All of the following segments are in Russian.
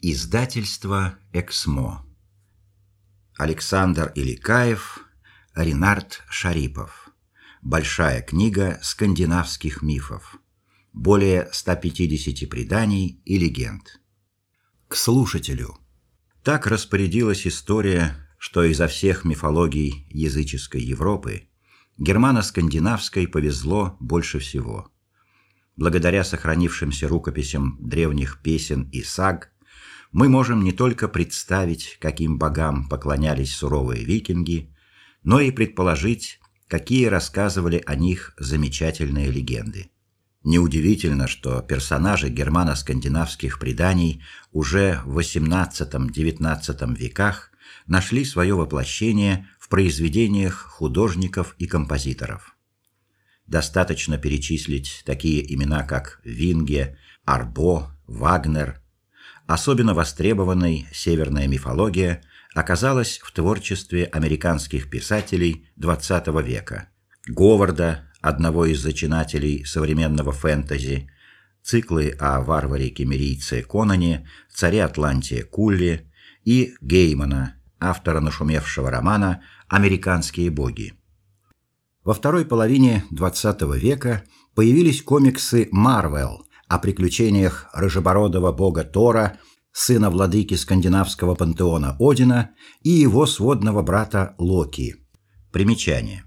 Издательство Эксмо. Александр Иликаев, Ренард Шарипов. Большая книга скандинавских мифов. Более 150 преданий и легенд. К слушателю. Так распорядилась история, что изо всех мифологий языческой Европы германо-скандинавской повезло больше всего. Благодаря сохранившимся рукописям древних песен и саг мы можем не только представить, каким богам поклонялись суровые викинги, но и предположить, какие рассказывали о них замечательные легенды. Неудивительно, что персонажи германо-скандинавских преданий уже в XVIII-XIX веках нашли свое воплощение в произведениях художников и композиторов. Достаточно перечислить такие имена, как Винге, Арбо, Вагнер, Особенно востребованной северная мифология оказалась в творчестве американских писателей XX века. Говарда, одного из зачинателей современного фэнтези, циклы о варваре-кемерийце Конане, царе Атлантии Кулле и Геймана, автора нашумевшего романа Американские боги. Во второй половине XX века появились комиксы Marvel, о приключениях рыжебородого бога Тора, сына владыки скандинавского пантеона Одина и его сводного брата Локи. Примечание.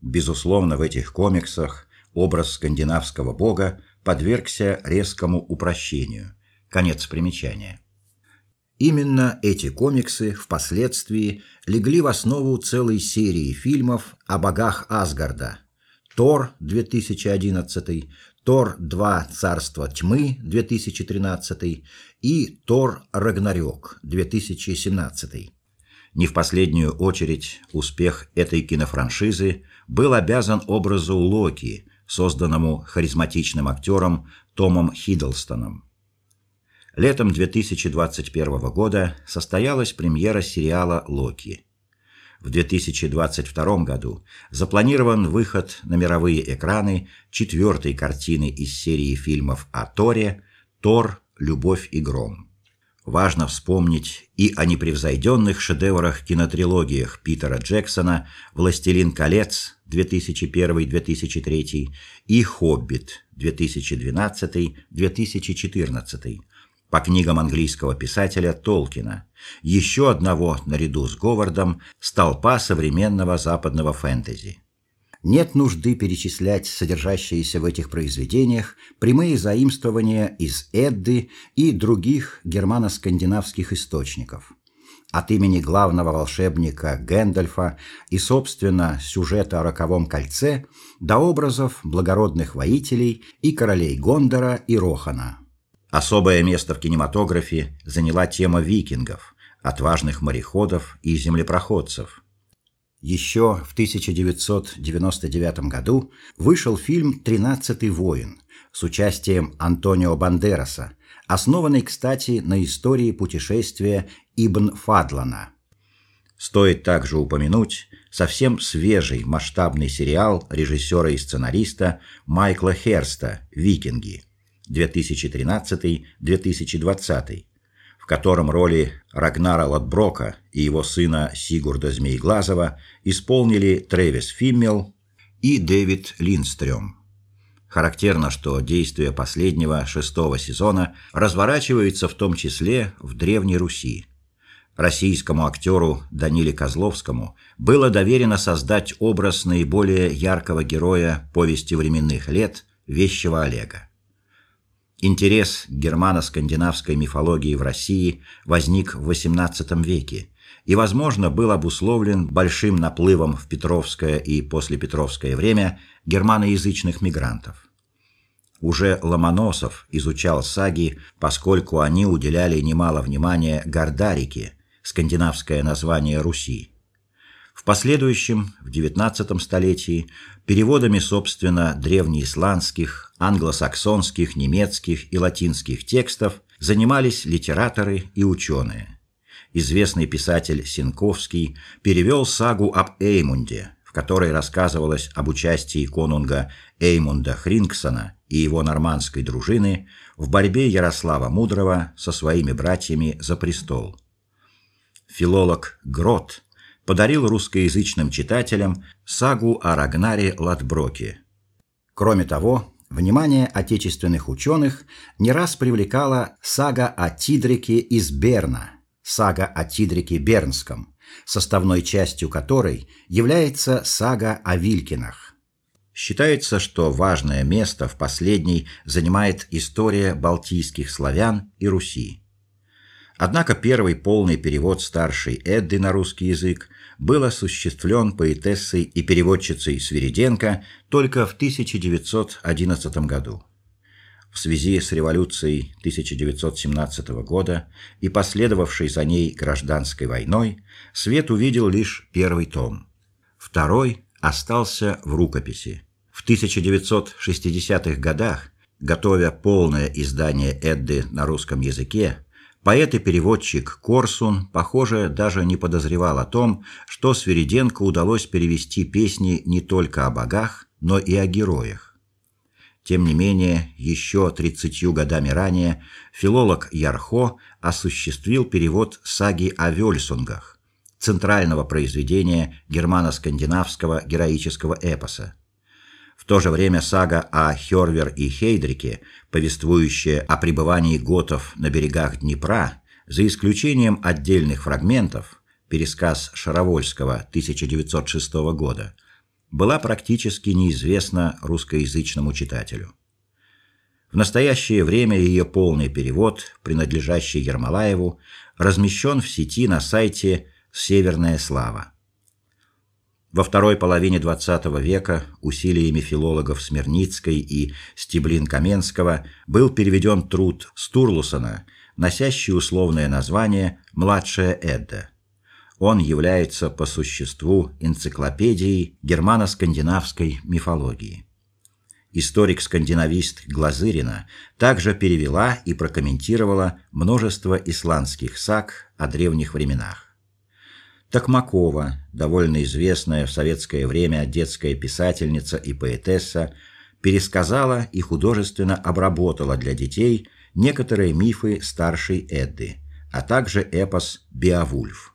Безусловно, в этих комиксах образ скандинавского бога подвергся резкому упрощению. Конец примечания. Именно эти комиксы впоследствии легли в основу целой серии фильмов о богах Асгарда. Тор 2011, Тор 2 Царство тьмы 2013 и Тор Рагнарёк 2017. Не в последнюю очередь успех этой кинофраншизы был обязан образу Локи, созданному харизматичным актером Томом Хиддлстоном. Летом 2021 года состоялась премьера сериала Локи в 2022 году запланирован выход на мировые экраны четвертой картины из серии фильмов о Торе «Тор. Любовь и гром». Важно вспомнить и о непревзойденных шедеврах-кинотрилогиях Питера Джексона «Властелин колец» 2001-2003 и «Хоббит» 2012-2014, по книгам английского писателя Толкина, еще одного наряду с Говардом столпа современного западного фэнтези. Нет нужды перечислять содержащиеся в этих произведениях прямые заимствования из Эдды и других германо-скандинавских источников. От имени главного волшебника Гэндальфа и, собственно, сюжета о роковом кольце до образов благородных воителей и королей Гондора и Рохана. Особое место в кинематографе заняла тема викингов, отважных мореходов и землепроходцев. Еще в 1999 году вышел фильм «Тринадцатый воин» с участием Антонио Бандераса, основанный, кстати, на истории путешествия Ибн Фадлана. Стоит также упомянуть совсем свежий масштабный сериал режиссера и сценариста Майкла Херста «Викинги», 2013-2020, в котором роли Рагнара Латброка и его сына Сигурда Змееглазова исполнили Трэвис Фиммел и Дэвид Линстрём. Характерно, что действие последнего шестого сезона разворачивается в том числе в Древней Руси. Российскому актеру Даниле Козловскому было доверено создать образ наиболее яркого героя повести временных лет Вещего Олега. Интерес к германо-скандинавской мифологии в России возник в XVIII веке и, возможно, был обусловлен большим наплывом в Петровское и послепетровское время германоязычных мигрантов. Уже Ломоносов изучал саги, поскольку они уделяли немало внимания Гордарике, скандинавское название Руси. В последующем, в XIX столетии, переводами, собственно, древнеисландских, англосаксонских, немецких и латинских текстов занимались литераторы и ученые. Известный писатель Синковский перевел сагу об Эймунде, в которой рассказывалось об участии конунга Эймунда Хрингсона и его нормандской дружины в борьбе Ярослава Мудрого со своими братьями за престол. Филолог Грот подарил русскоязычным читателям сагу о Рагнаре Латброке. Кроме того, внимание отечественных ученых не раз привлекала сага о Тидрике из Берна, сага о Тидрике Бернском, составной частью которой является сага о Вилькинах. Считается, что важное место в последней занимает история балтийских славян и Руси. Однако первый полный перевод старшей Эдды на русский язык был осуществлен поэтессой и переводчицей Свириденко только в 1911 году. В связи с революцией 1917 года и последовавшей за ней гражданской войной свет увидел лишь первый том. Второй остался в рукописи. В 1960-х годах, готовя полное издание Эдды на русском языке, Поэт и переводчик Корсун, похоже, даже не подозревал о том, что Свириденко удалось перевести песни не только о богах, но и о героях. Тем не менее, еще 30 годами ранее филолог Ярхо осуществил перевод саги о Вельсунгах, центрального произведения германо-скандинавского героического эпоса. В то же время сага о Хёрвер и Хейдрике, повествующая о пребывании готов на берегах Днепра, за исключением отдельных фрагментов, пересказ Шаровольского 1906 года, была практически неизвестна русскоязычному читателю. В настоящее время ее полный перевод, принадлежащий Ермолаеву, размещен в сети на сайте Северная слава. Во второй половине XX века усилиями филологов Смирницкой и Стеблин-Каменского был переведен труд Стурлусона, носящий условное название Младшая Эдда. Он является по существу энциклопедией германо-скандинавской мифологии. Историк-скандинавист Глазырина также перевела и прокомментировала множество исландских саг о древних временах. Токмакова, довольно известная в советское время детская писательница и поэтесса, пересказала и художественно обработала для детей некоторые мифы старшей Эдды, а также эпос Беовульф.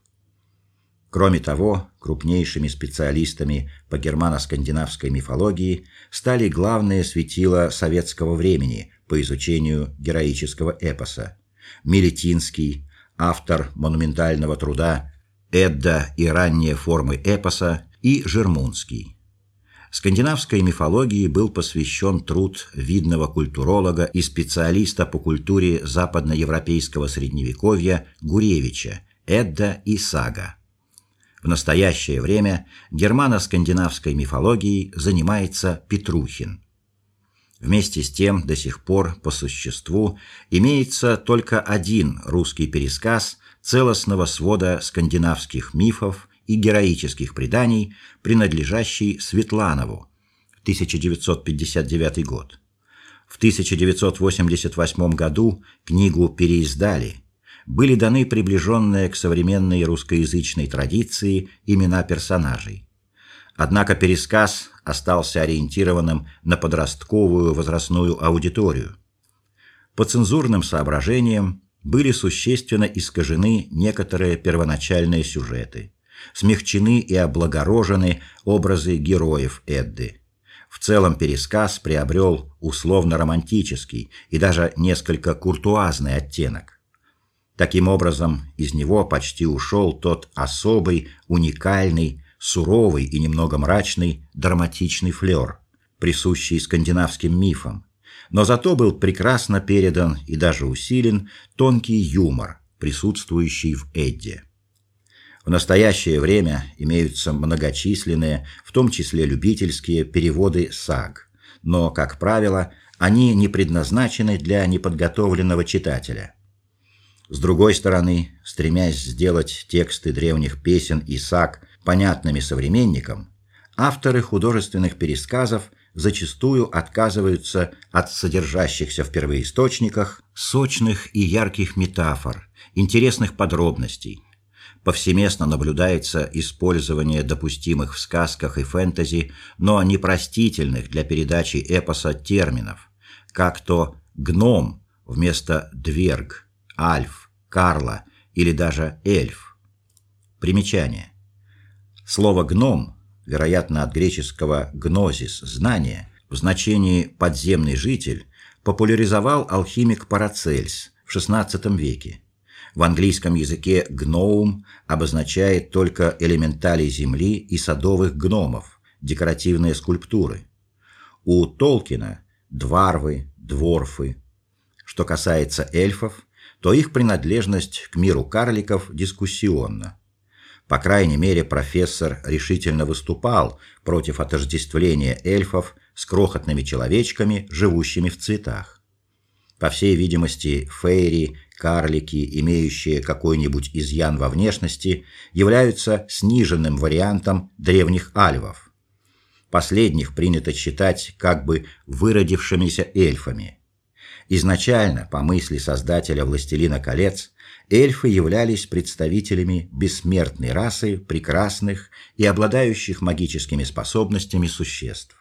Кроме того, крупнейшими специалистами по германо-скандинавской мифологии стали главные светила советского времени по изучению героического эпоса: Милетинский, автор монументального труда Эдда и ранние формы эпоса и Жермунский. Скандинавской мифологии был посвящен труд видного культуролога и специалиста по культуре западноевропейского средневековья Гуревича Эдда и Сага. В настоящее время германо-скандинавской мифологией занимается Петрухин. Вместе с тем, до сих пор по существу имеется только один русский пересказ целостного свода скандинавских мифов и героических преданий, принадлежащий Светланову, 1959 год. В 1988 году книгу переиздали. Были даны приближенные к современной русскоязычной традиции имена персонажей. Однако пересказ остался ориентированным на подростковую возрастную аудиторию. По цензурным соображениям были существенно искажены некоторые первоначальные сюжеты, смягчены и облагорожены образы героев Эдды. В целом пересказ приобрел условно-романтический и даже несколько куртуазный оттенок. Таким образом, из него почти ушел тот особый, уникальный, суровый и немного мрачный драматичный флёр, присущий скандинавским мифам, но зато был прекрасно передан и даже усилен тонкий юмор, присутствующий в Эдде. В настоящее время имеются многочисленные, в том числе любительские переводы саг, но, как правило, они не предназначены для неподготовленного читателя. С другой стороны, стремясь сделать тексты древних песен и саг понятными современникам, авторы художественных пересказов зачастую отказываются от содержащихся в первоисточниках сочных и ярких метафор, интересных подробностей. Повсеместно наблюдается использование допустимых в сказках и фэнтези, но непростительных для передачи эпоса терминов, как то гном вместо дверг, альф, карла или даже эльф. Примечание. Слово гном, вероятно, от греческого гнозис знание, в значении подземный житель, популяризовал алхимик Парацельс в XVI веке. В английском языке гноум обозначает только элементали земли и садовых гномов, декоративные скульптуры. У Толкина дварвы, дворфы. Что касается эльфов, то их принадлежность к миру карликов дискуссионна. По крайней мере, профессор решительно выступал против отождествления эльфов с крохотными человечками, живущими в цветах. По всей видимости, фейри, карлики, имеющие какой-нибудь изъян во внешности, являются сниженным вариантом древних альвов. Последних принято считать как бы выродившимися эльфами. Изначально, по мысли создателя Властелина колец, эльфы являлись представителями бессмертной расы прекрасных и обладающих магическими способностями существ.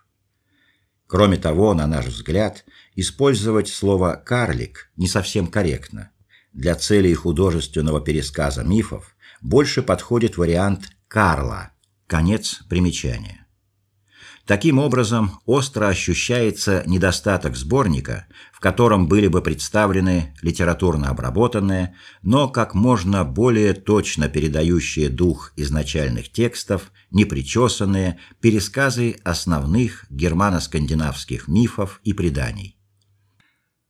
Кроме того, на наш взгляд, использовать слово карлик не совсем корректно. Для целей художественного пересказа мифов больше подходит вариант Карла. Конец примечания. Таким образом, остро ощущается недостаток сборника, в котором были бы представлены литературно обработанные, но как можно более точно передающие дух изначальных текстов, непричесанные пересказы основных германо-скандинавских мифов и преданий.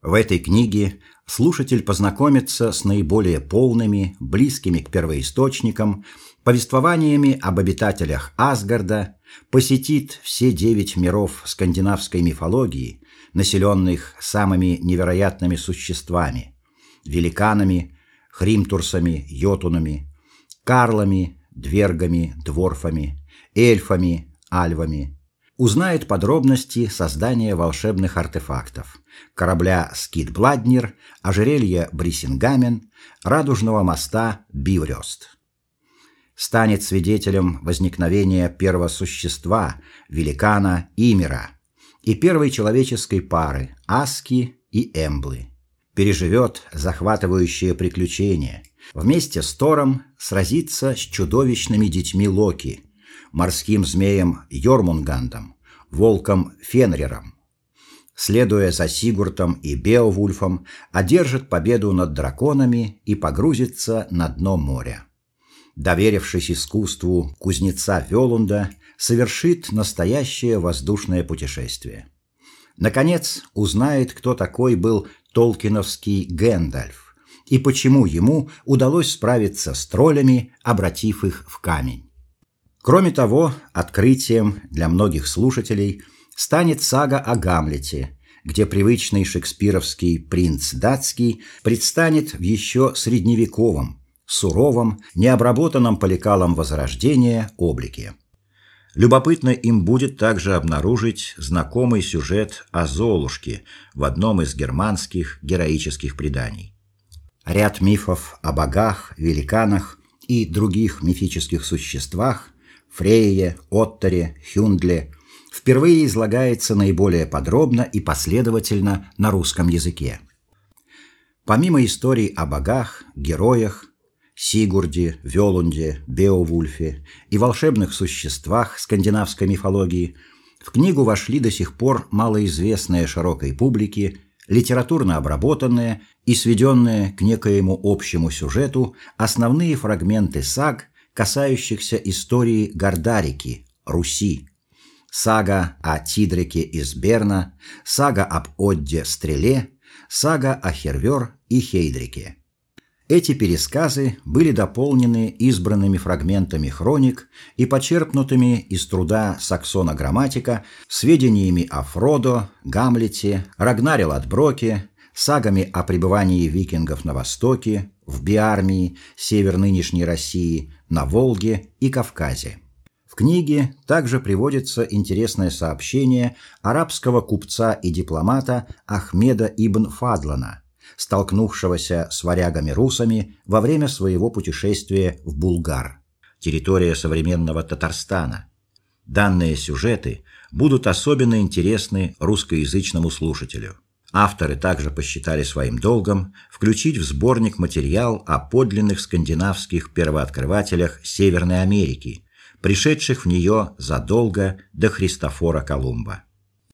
В этой книге слушатель познакомится с наиболее полными, близкими к первоисточникам повествованиями об обитателях Асгарда, посетит все девять миров скандинавской мифологии, населенных самыми невероятными существами: великанами, хримтурсами, йотунами, карлами, двергами, дворфами, эльфами, альвами. Узнает подробности создания волшебных артефактов: корабля Скидбладнир, ожерелья Брисингамен, радужного моста Биврёст станет свидетелем возникновения первого существа, великана Имера, и первой человеческой пары Аски и Эмблы. Переживет захватывающее приключение. Вместе с Тором сразится с чудовищными детьми Локи, морским змеем Йормунгандом, волком Фенриром. Следуя за Сигуртом и Беовульфом, одержит победу над драконами и погрузится на дно моря доверившись искусству кузнеца Велунда, совершит настоящее воздушное путешествие. Наконец, узнает, кто такой был Толкиновский Гэндальф и почему ему удалось справиться с троллями, обратив их в камень. Кроме того, открытием для многих слушателей станет сага о Гамлете, где привычный шекспировский принц датский предстанет в еще средневековом, суровом, необработанном поликалом Возрождения облике. Любопытно им будет также обнаружить знакомый сюжет о Золушке в одном из германских героических преданий. Ряд мифов о богах, великанах и других мифических существах Фрейе, Отторе, Хюндле впервые излагается наиболее подробно и последовательно на русском языке. Помимо историй о богах, героях, Сигурде, Велунде, Беовульфе и волшебных существах скандинавской мифологии в книгу вошли до сих пор малоизвестные широкой публике, литературно обработанные и сведенные к некоему общему сюжету основные фрагменты саг, касающихся истории Гордарики, Руси. Сага о Тидрике из Берна, сага об Одде Стреле, сага о Хервер и Хейдрике. Эти пересказы были дополнены избранными фрагментами хроник и почерпнутыми из труда Саксона Грамматика сведениями о Фродо, Гамлете, Рагнаре Ладброке, сагами о пребывании викингов на востоке, в Биармии, север нынешней России, на Волге и Кавказе. В книге также приводится интересное сообщение арабского купца и дипломата Ахмеда ибн Фадлана – столкнувшегося с варягами-русами во время своего путешествия в Булгар, территория современного Татарстана. Данные сюжеты будут особенно интересны русскоязычному слушателю. Авторы также посчитали своим долгом включить в сборник материал о подлинных скандинавских первооткрывателях Северной Америки, пришедших в нее задолго до Христофора Колумба.